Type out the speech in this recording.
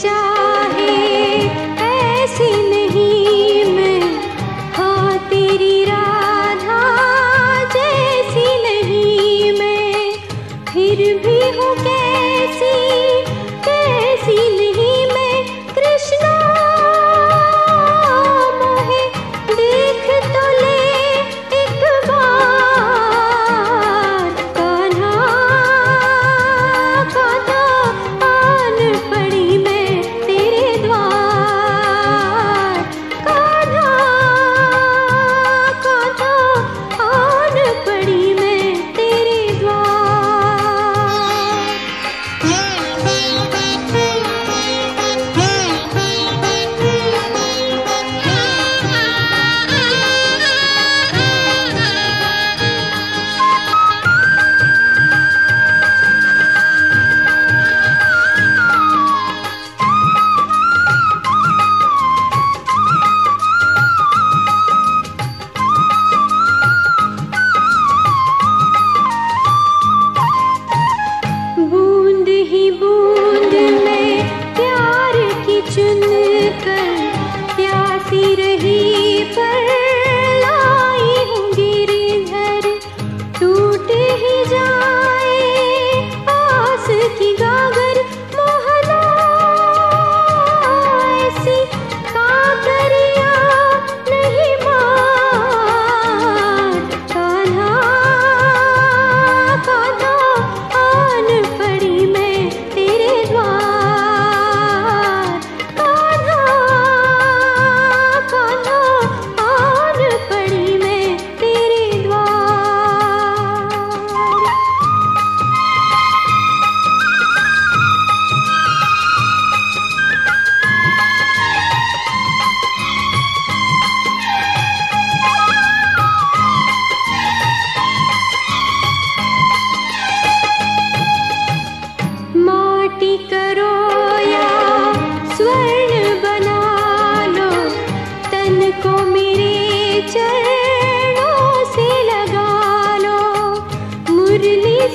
家。